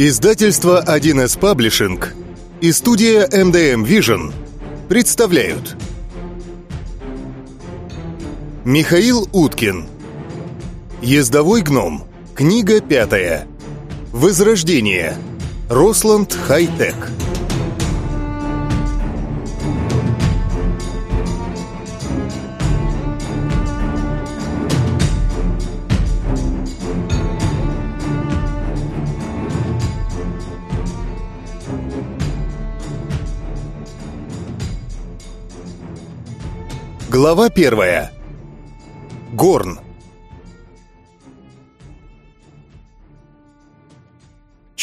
Издательство 1С Паблишинг и студия MDM Vision представляют. Михаил Уткин. Ездовой гном Книга пятая. Возрождение Росланд Хайтек Глава первая. Горн.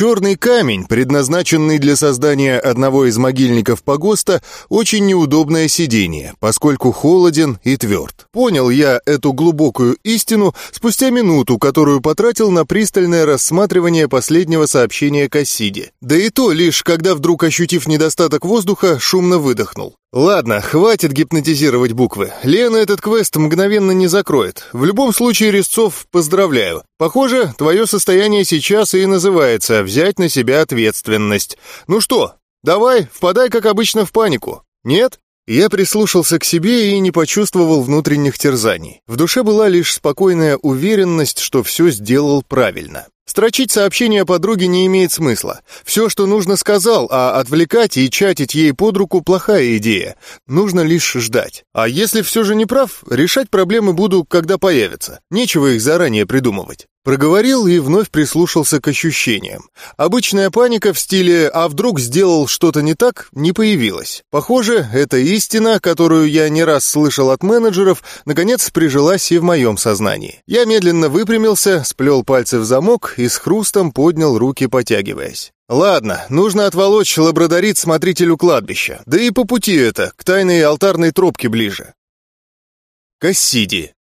Черный камень, предназначенный для создания одного из могильников погоста, очень неудобное сиденье, поскольку холоден и тверд. Понял я эту глубокую истину спустя минуту, которую потратил на пристальное рассматривание последнего сообщения Кассиди. Да и то лишь, когда вдруг, ощутив недостаток воздуха, шумно выдохнул. Ладно, хватит гипнотизировать буквы. Лена этот квест мгновенно не закроет. В любом случае, Резцов, поздравляю. Похоже, твое состояние сейчас и называется «взять на себя ответственность». Ну что, давай, впадай, как обычно, в панику. Нет? Я прислушался к себе и не почувствовал внутренних терзаний. В душе была лишь спокойная уверенность, что все сделал правильно. Строчить сообщение подруге не имеет смысла. Все, что нужно, сказал, а отвлекать и чатить ей под руку – плохая идея. Нужно лишь ждать. А если все же не прав, решать проблемы буду, когда появятся. Нечего их заранее придумывать. Проговорил и вновь прислушался к ощущениям. Обычная паника в стиле «а вдруг сделал что-то не так» не появилась. Похоже, эта истина, которую я не раз слышал от менеджеров, наконец прижилась и в моем сознании. Я медленно выпрямился, сплел пальцы в замок и с хрустом поднял руки, потягиваясь. Ладно, нужно отволочь лабрадорит смотрителю кладбища. Да и по пути это, к тайной алтарной тропке ближе. Кассиди.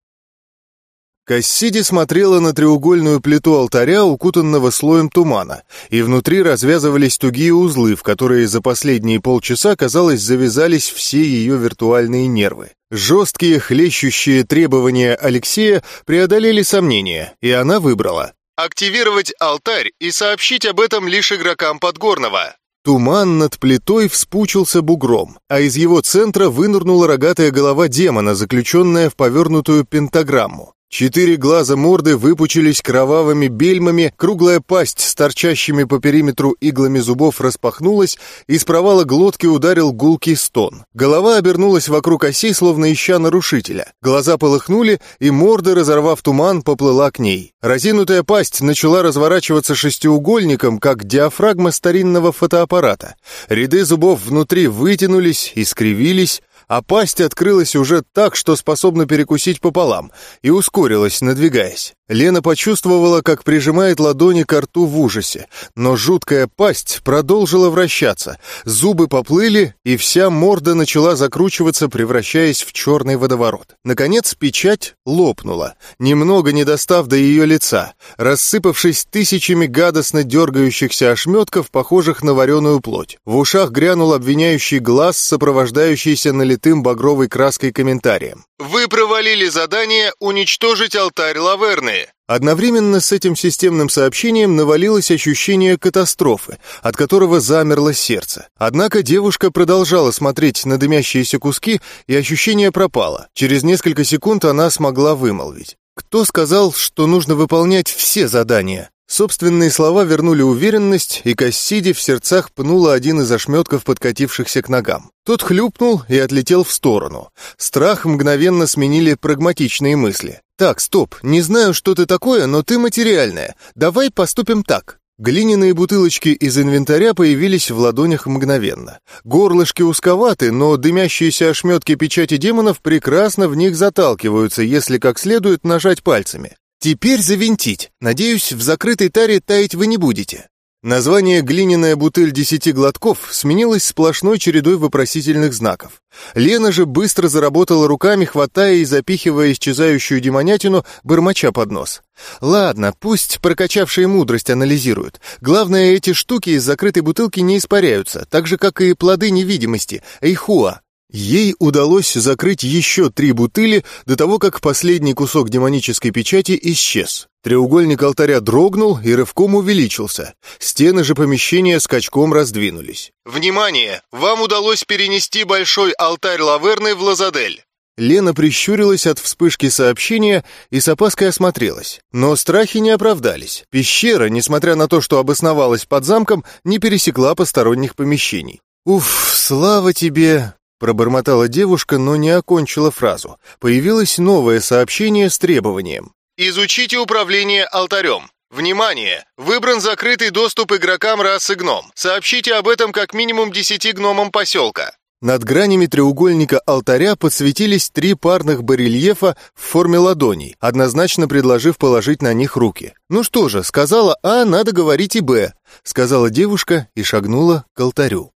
Кассиди смотрела на треугольную плиту алтаря, укутанного слоем тумана, и внутри развязывались тугие узлы, в которые за последние полчаса, казалось, завязались все ее виртуальные нервы. Жесткие, хлещущие требования Алексея преодолели сомнения, и она выбрала. «Активировать алтарь и сообщить об этом лишь игрокам Подгорного». Туман над плитой вспучился бугром, а из его центра вынырнула рогатая голова демона, заключенная в повернутую пентаграмму. Четыре глаза морды выпучились кровавыми бельмами, круглая пасть с торчащими по периметру иглами зубов распахнулась, из провала глотки ударил гулкий стон. Голова обернулась вокруг оси, словно ища нарушителя. Глаза полыхнули, и морда, разорвав туман, поплыла к ней. Разинутая пасть начала разворачиваться шестиугольником, как диафрагма старинного фотоаппарата. Ряды зубов внутри вытянулись, искривились, а пасть открылась уже так, что способна перекусить пополам, и ускорилась, надвигаясь. Лена почувствовала, как прижимает ладони к рту в ужасе, но жуткая пасть продолжила вращаться, зубы поплыли, и вся морда начала закручиваться, превращаясь в черный водоворот. Наконец печать лопнула, немного не достав до ее лица, рассыпавшись тысячами гадостно дергающихся ошметков, похожих на вареную плоть. В ушах грянул обвиняющий глаз, сопровождающийся налитым багровой краской комментарием. «Вы провалили задание уничтожить алтарь Лаверны. Одновременно с этим системным сообщением навалилось ощущение катастрофы, от которого замерло сердце. Однако девушка продолжала смотреть на дымящиеся куски, и ощущение пропало. Через несколько секунд она смогла вымолвить. Кто сказал, что нужно выполнять все задания? Собственные слова вернули уверенность, и Кассиди в сердцах пнула один из ошметков, подкатившихся к ногам. Тот хлюпнул и отлетел в сторону. Страх мгновенно сменили прагматичные мысли. «Так, стоп, не знаю, что ты такое, но ты материальная. Давай поступим так». Глиняные бутылочки из инвентаря появились в ладонях мгновенно. Горлышки узковаты, но дымящиеся ошметки печати демонов прекрасно в них заталкиваются, если как следует нажать пальцами. Теперь завинтить. Надеюсь, в закрытой таре таять вы не будете. Название «глиняная бутыль десяти глотков» сменилось сплошной чередой вопросительных знаков. Лена же быстро заработала руками, хватая и запихивая исчезающую демонятину, бормоча под нос. «Ладно, пусть прокачавшие мудрость анализируют. Главное, эти штуки из закрытой бутылки не испаряются, так же, как и плоды невидимости, эйхуа. Ей удалось закрыть еще три бутыли до того, как последний кусок демонической печати исчез. Треугольник алтаря дрогнул и рывком увеличился. Стены же помещения скачком раздвинулись. «Внимание! Вам удалось перенести большой алтарь Лаверны в Лазадель!» Лена прищурилась от вспышки сообщения и с опаской осмотрелась. Но страхи не оправдались. Пещера, несмотря на то, что обосновалась под замком, не пересекла посторонних помещений. «Уф, слава тебе!» Пробормотала девушка, но не окончила фразу. Появилось новое сообщение с требованием. «Изучите управление алтарем. Внимание! Выбран закрытый доступ игрокам расы гном. Сообщите об этом как минимум десяти гномам поселка». Над гранями треугольника алтаря подсветились три парных барельефа в форме ладоней, однозначно предложив положить на них руки. «Ну что же, сказала А, надо говорить и Б», — сказала девушка и шагнула к алтарю.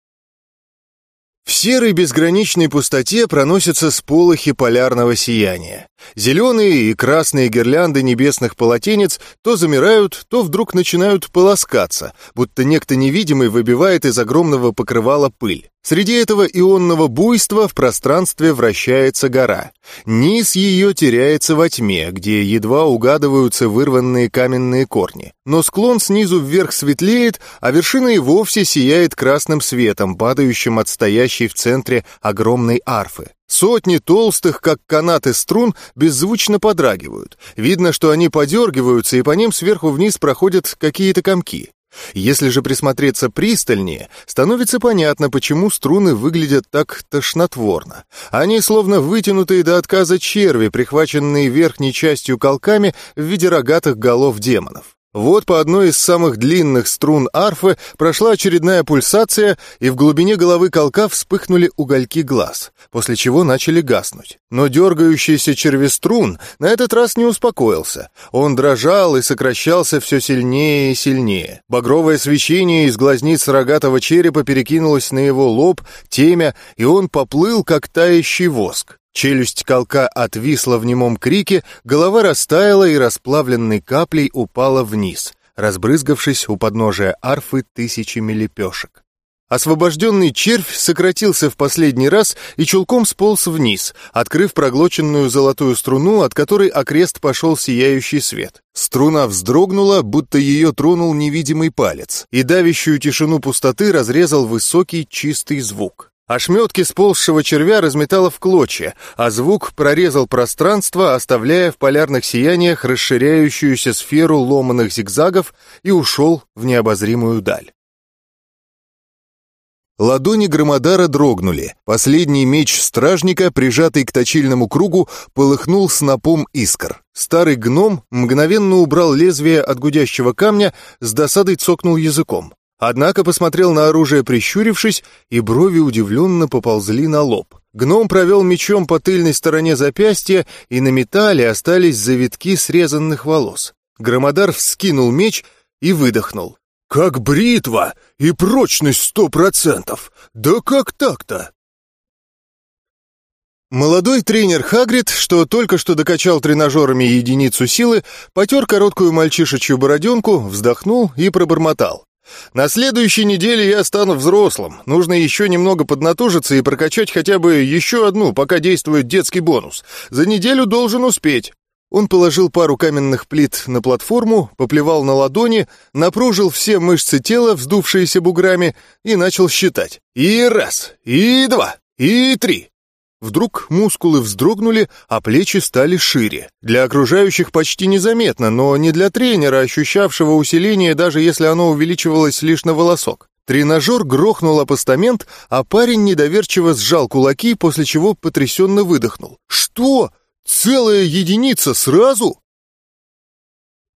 В серой безграничной пустоте проносятся сполохи полярного сияния. Зеленые и красные гирлянды небесных полотенец то замирают, то вдруг начинают полоскаться, будто некто невидимый выбивает из огромного покрывала пыль. Среди этого ионного буйства в пространстве вращается гора. Низ ее теряется во тьме, где едва угадываются вырванные каменные корни. Но склон снизу вверх светлеет, а вершина и вовсе сияет красным светом, падающим от стоящей в центре огромной арфы. Сотни толстых, как канаты струн, беззвучно подрагивают. Видно, что они подергиваются, и по ним сверху вниз проходят какие-то комки. Если же присмотреться пристальнее, становится понятно, почему струны выглядят так тошнотворно. Они словно вытянутые до отказа черви, прихваченные верхней частью колками в виде рогатых голов демонов. Вот по одной из самых длинных струн арфы прошла очередная пульсация, и в глубине головы колка вспыхнули угольки глаз, после чего начали гаснуть. Но дергающийся червеструн на этот раз не успокоился. Он дрожал и сокращался все сильнее и сильнее. Багровое свечение из глазниц рогатого черепа перекинулось на его лоб, темя, и он поплыл, как тающий воск. Челюсть колка отвисла в немом крике, голова растаяла и расплавленной каплей упала вниз, разбрызгавшись у подножия арфы тысячами лепешек. Освобожденный червь сократился в последний раз и чулком сполз вниз, открыв проглоченную золотую струну, от которой окрест пошел сияющий свет. Струна вздрогнула, будто ее тронул невидимый палец, и давящую тишину пустоты разрезал высокий чистый звук. Ошметки сползшего червя разметало в клочья, а звук прорезал пространство, оставляя в полярных сияниях расширяющуюся сферу ломаных зигзагов и ушел в необозримую даль. Ладони Громодара дрогнули. Последний меч стражника, прижатый к точильному кругу, полыхнул снопом искр. Старый гном мгновенно убрал лезвие от гудящего камня, с досадой цокнул языком. Однако посмотрел на оружие, прищурившись, и брови удивленно поползли на лоб. Гном провел мечом по тыльной стороне запястья, и на металле остались завитки срезанных волос. Громодар вскинул меч и выдохнул. «Как бритва! И прочность сто процентов! Да как так-то?» Молодой тренер Хагрид, что только что докачал тренажерами единицу силы, потер короткую мальчишечью бороденку, вздохнул и пробормотал. На следующей неделе я стану взрослым. Нужно еще немного поднатужиться и прокачать хотя бы еще одну, пока действует детский бонус. За неделю должен успеть. Он положил пару каменных плит на платформу, поплевал на ладони, напружил все мышцы тела, вздувшиеся буграми, и начал считать. И раз, и два, и три. Вдруг мускулы вздрогнули, а плечи стали шире. Для окружающих почти незаметно, но не для тренера, ощущавшего усиление, даже если оно увеличивалось лишь на волосок. Тренажер грохнул о постамент, а парень недоверчиво сжал кулаки, после чего потрясенно выдохнул. «Что? Целая единица сразу?»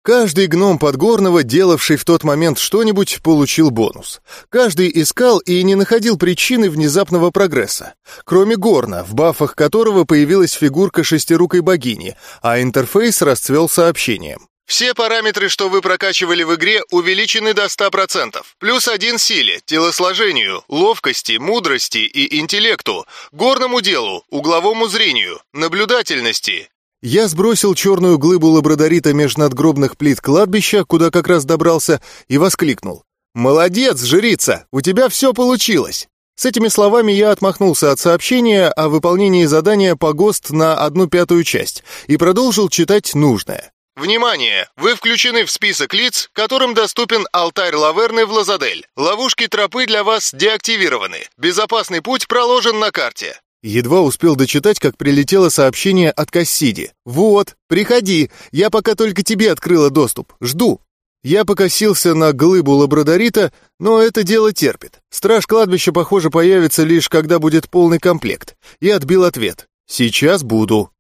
Каждый гном Подгорного, делавший в тот момент что-нибудь, получил бонус. Каждый искал и не находил причины внезапного прогресса. Кроме Горна, в бафах которого появилась фигурка шестирукой богини, а интерфейс расцвел сообщением. Все параметры, что вы прокачивали в игре, увеличены до 100%. Плюс один силе, телосложению, ловкости, мудрости и интеллекту, горному делу, угловому зрению, наблюдательности, я сбросил черную глыбу лабрадорита меж надгробных плит кладбища, куда как раз добрался, и воскликнул. «Молодец, жрица! У тебя все получилось!» С этими словами я отмахнулся от сообщения о выполнении задания по ГОСТ на одну пятую часть и продолжил читать нужное. Внимание! Вы включены в список лиц, которым доступен алтарь Лаверны в Лазадель. Ловушки тропы для вас деактивированы. Безопасный путь проложен на карте. Едва успел дочитать, как прилетело сообщение от Кассиди. «Вот, приходи, я пока только тебе открыла доступ. Жду». Я покосился на глыбу лабрадорита, но это дело терпит. Страж кладбища, похоже, появится лишь когда будет полный комплект. И отбил ответ. «Сейчас буду».